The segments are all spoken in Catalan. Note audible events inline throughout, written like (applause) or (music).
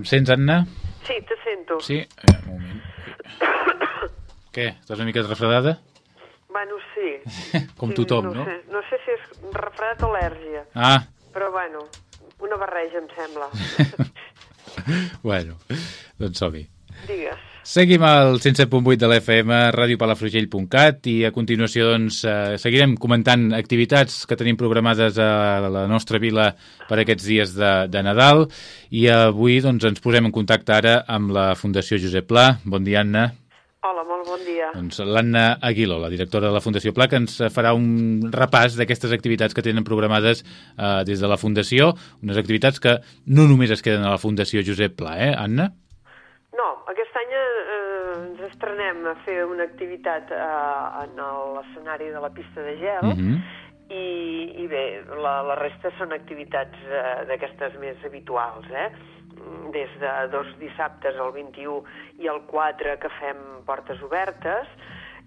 Em sents, Anna? Sí, te sento. Sí? Eh, un moment. (coughs) Què? Estàs una mica refredada? Bueno, sí. (laughs) Com sí, tothom, no? no? Sé, no sé si és refredat o al·lèrgia, Ah, però bueno, una barreja, em sembla. (laughs) bueno, doncs som-hi. Digues. Seguim al 107.8 de l'FM, radiopalafrugell.cat i a continuació doncs, eh, seguirem comentant activitats que tenim programades a la nostra vila per aquests dies de, de Nadal i avui doncs, ens posem en contacte ara amb la Fundació Josep Pla. Bon dia, Anna. Hola, molt bon dia. Doncs l'Anna Aguiló, la directora de la Fundació Pla, que ens farà un repàs d'aquestes activitats que tenen programades eh, des de la Fundació, unes activitats que no només es queden a la Fundació Josep Pla, eh, Anna? No, aquest any eh, ens estrenem a fer una activitat eh, en l'escenari de la pista de gel Uh -huh. i, i bé, la, la resta són activitats eh, d'aquestes més habituals, eh? Des de dos dissabtes, el 21 i el 4, que fem portes obertes.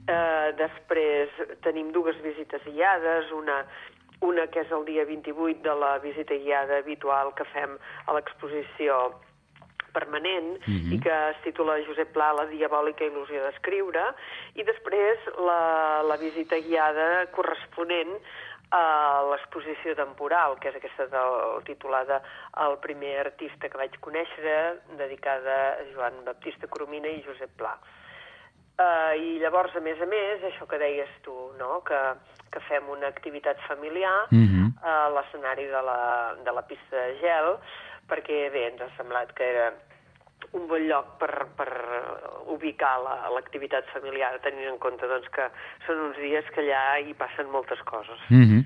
Eh, després tenim dues visites guiades, una, una que és el dia 28 de la visita guiada habitual que fem a l'exposició permanent mm -hmm. i que es titula Josep Pla, la diabòlica il·lusió d'escriure, i després la, la visita guiada corresponent a l'exposició temporal, que és aquesta del, titulada El primer artista que vaig conèixer, dedicada a Joan Baptista Coromina i Josep Pla. Uh, I llavors, a més a més, això que deies tu, no? que, que fem una activitat familiar Uh -huh. a l'escenari de, la, de la pista de gel, perquè bé, ens ha semblat que era un bon lloc per, per ubicar la- l'activitat familiar, tenint en compte doncs, que són uns dies que allà hi passen moltes coses. Mm -hmm.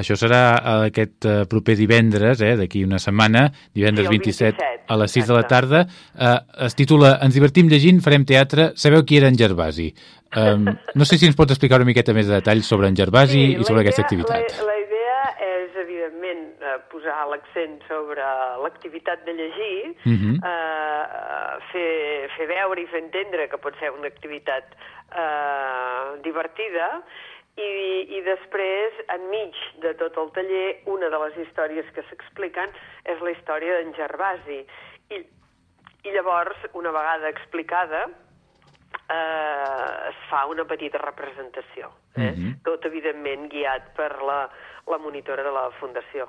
Això serà eh, aquest eh, proper divendres, eh, d'aquí una setmana, divendres Sí, el 27, 27, a les 6 de la exacte. tarda. Eh, es titula Ens divertim llegint, farem teatre. Sabeu qui era en Gervasi? Um, no sé si ens pots explicar una miqueta més de detalls sobre en Gervasi i la sobre aquesta idea- activitat. La, la idea és, evidentment, eh, posar l'accent sobre l'activitat de llegir, Mhm. eh, fer, fer veure i fer entendre que pot ser una activitat eh, divertida, i, i després, enmig de tot el taller, una de les històries que s'expliquen és la història d'en Gervasi. I, I llavors, una vegada explicada, eh, es fa una petita representació. Eh? Mhm. Tot, evidentment, guiat per la, la monitora de la Fundació.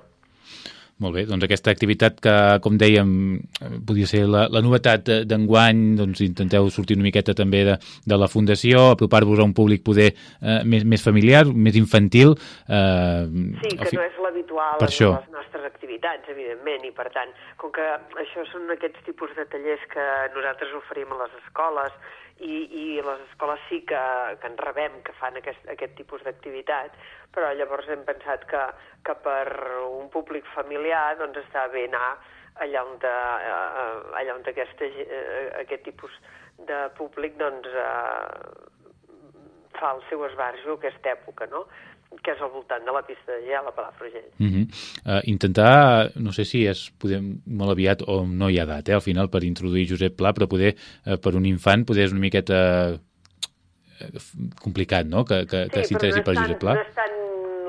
Molt bé, doncs aquesta activitat que, com dèiem, podia ser la, la novetat eh, d'enguany, doncs intenteu sortir una miqueta també de, de la Fundació, apropar-vos a un públic poder eh, més, més familiar, més infantil. Eh, Sí, que fi- no és l'habitual en això. les nostres activitats, evidentment, i per tant, com que això són aquests tipus de tallers que nosaltres oferim a les escoles i, i les escoles sí que, que en rebem, que fan aquest, aquest tipus d'activitat, però llavors hem pensat que, que per un públic familiar doncs està bé anar allà on, de, eh, allà on aquesta, eh, aquest tipus de públic doncs, eh, fa el seu esbarjo aquesta època, no? Que és al voltant de la pista de gel a Palafrugell. Uh -huh. uh, intentar, no sé si és podem, molt aviat o no hi ha edat, eh, al final, per introduir Josep Pla, però poder, uh, per un infant, poder és una miqueta eh, complicat, no?, que, que, que s'interessi no per tant- Josep Pla. No és tant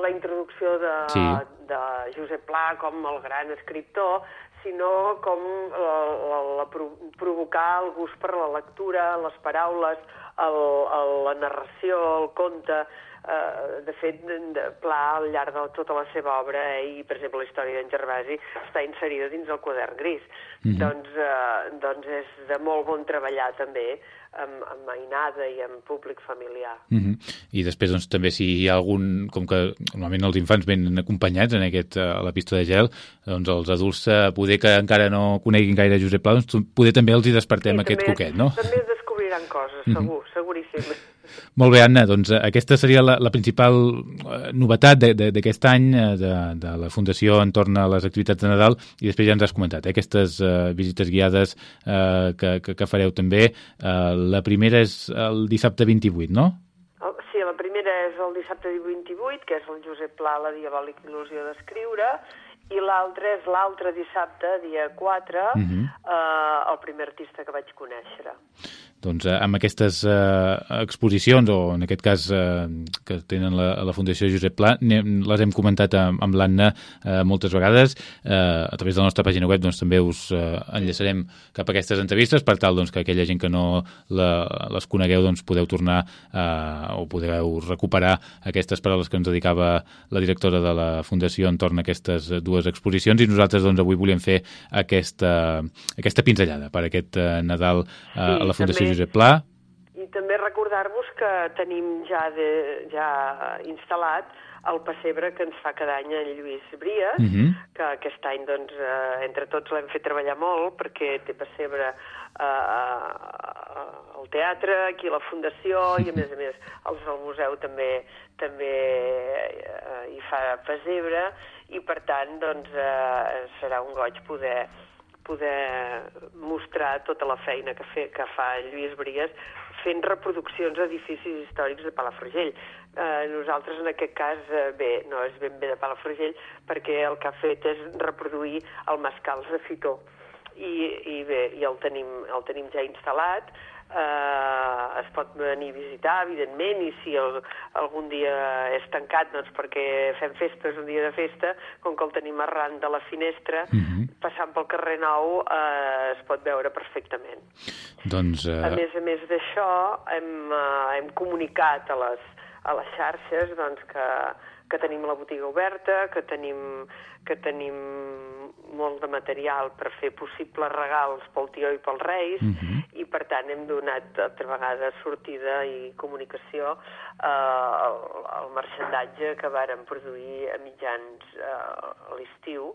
la introducció de, Sí. de Josep Pla com el gran escriptor, sinó com la, la, la pro- provocar el gust per la lectura, les paraules, el, el, la narració, el conte... Eh, de fet, de, Pla, al llarg de tota la seva obra, eh, i per exemple la història d'en Gervasi, està inserida dins el quadern gris. Mhm. doncs, eh, doncs és de molt bon treballar també amb, amb mainada i amb públic familiar. Uh -huh. I després, doncs, també si hi ha algun... Com que normalment els infants venen acompanyats en aquest, eh, a la pista de gel, doncs els adults, eh, poder que encara no coneguin gaire Josep Pla, doncs poder també els hi despertem aquest també, coquet, no? També es descobriran coses, segur, seguríssim. Molt bé, Anna, doncs eh, aquesta seria la, la principal eh, novetat d'aquest any eh, de, de la Fundació entorn a les activitats de Nadal i després ja ens has comentat eh, aquestes eh, visites guiades eh, que, que, que fareu també. Eh, la primera és el dissabte 28, no? El- Sí, la primera és el dissabte 28, que és el Josep Pla, la diabòlica il·lusió d'escriure, i l'altre és l'altre dissabte, dia 4, uh -huh. eh, el primer artista que vaig conèixer doncs, eh, amb aquestes eh, exposicions, o en aquest cas eh, que tenen la, la Fundació Josep Pla, les hem comentat amb, amb l'Anna eh, moltes vegades. Eh, a través de la nostra pàgina web doncs, també us eh, enllaçarem cap a aquestes entrevistes per tal doncs, que aquella gent que no la, les conegueu doncs, podeu tornar eh, o podeu recuperar aquestes paraules que ens dedicava la directora de la Fundació entorn a aquestes dues exposicions i nosaltres doncs, avui volíem fer aquesta, aquesta pinzellada per aquest eh, Nadal eh, sí, a la Fundació Josep Pla. I també recordar-vos que tenim ja, de, ja instal·lat el pessebre que ens fa cada any en Lluís Bries, uh mhm. -huh. que aquest any, doncs, eh, entre tots l'hem fet treballar molt, perquè té pessebre eh, al teatre, aquí a la Fundació, i a més a més els del museu també també eh, hi fa pessebre, i per tant, doncs, eh, serà un goig poder poder mostrar tota la feina que, fe, que fa Lluís Bries fent reproduccions d'edificis històrics de Palafrugell. Eh, nosaltres, en aquest cas, eh, bé, no és ben bé de Palafrugell, perquè el que ha fet és reproduir el Mascals de Fitó. I, i bé, i el tenim, el tenim ja instal·lat, eh, es pot venir a visitar, evidentment, i si el, algun dia és tancat, doncs perquè fem festa, és un dia de festa, com que el tenim arran de la finestra, uh mhm. -huh. passant pel carrer Nou, eh, es pot veure perfectament. Doncs, uh... A més a més d'això, hem, uh, hem comunicat a les, a les xarxes doncs, que, que tenim la botiga oberta, que tenim, que tenim molt de material per fer possibles regals pel tio i pels reis, uh mhm. -huh. i per tant hem donat altra vegada sortida i comunicació eh, al, al marxandatge que vàrem produir a mitjans eh, a l'estiu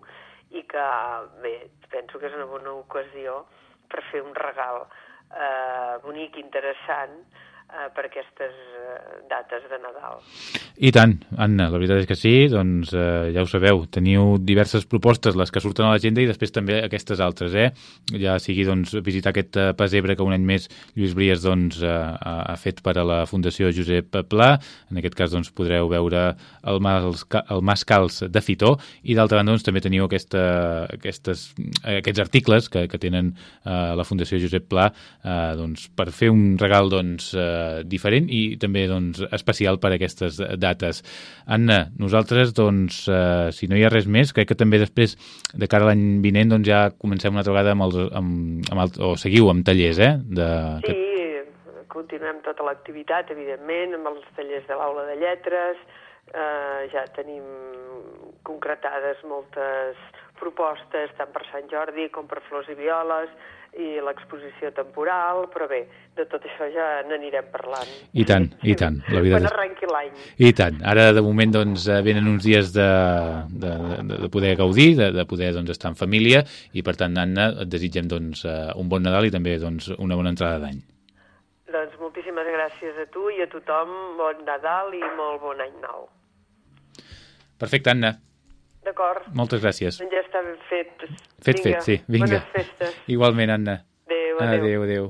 i que, bé, penso que és una bona ocasió per fer un regal eh, bonic, interessant, eh, per aquestes eh, dates de Nadal. I tant, Anna, la veritat és que sí, doncs eh, ja ho sabeu, teniu diverses propostes, les que surten a l'agenda i després també aquestes altres, eh? Ja sigui doncs, visitar aquest eh, pesebre que un any més Lluís Bries doncs, eh, ha fet per a la Fundació Josep Pla, en aquest cas doncs, podreu veure el Mas, el mas Cals de Fitó i d'altra banda doncs, també teniu aquesta, aquestes, aquests articles que, que tenen eh, la Fundació Josep Pla eh, doncs, per fer un regal doncs, eh, diferent i també doncs, especial per aquestes dates. Anna, nosaltres, doncs, eh, si no hi ha res més, crec que també després, de cara a l'any vinent, doncs ja comencem una altra vegada amb els, amb, amb el, o seguiu amb tallers, eh? De... Sí, continuem tota l'activitat, evidentment, amb els tallers de l'aula de lletres, eh, ja tenim concretades moltes propostes tant per Sant Jordi com per Flors i Violes, i l'exposició temporal, però bé, de tot això ja n'anirem parlant. I tant, i tant. La vida Quan arrenqui l'any. I tant. Ara, de moment, doncs, eh, venen uns dies de, de, de, de poder gaudir, de, de poder doncs, estar en família, i per tant, Anna, et desitgem doncs, eh, un bon Nadal i també doncs, una bona entrada d'any. Doncs moltíssimes gràcies a tu i a tothom. Bon Nadal i molt bon any nou. Perfecte, Anna. D'acord. Moltes gràcies. Ja està fet. Fet, vinga. fet, sí. Vinga. Bones festes. Igualment, Anna. Adéu, adéu. Adéu, adéu.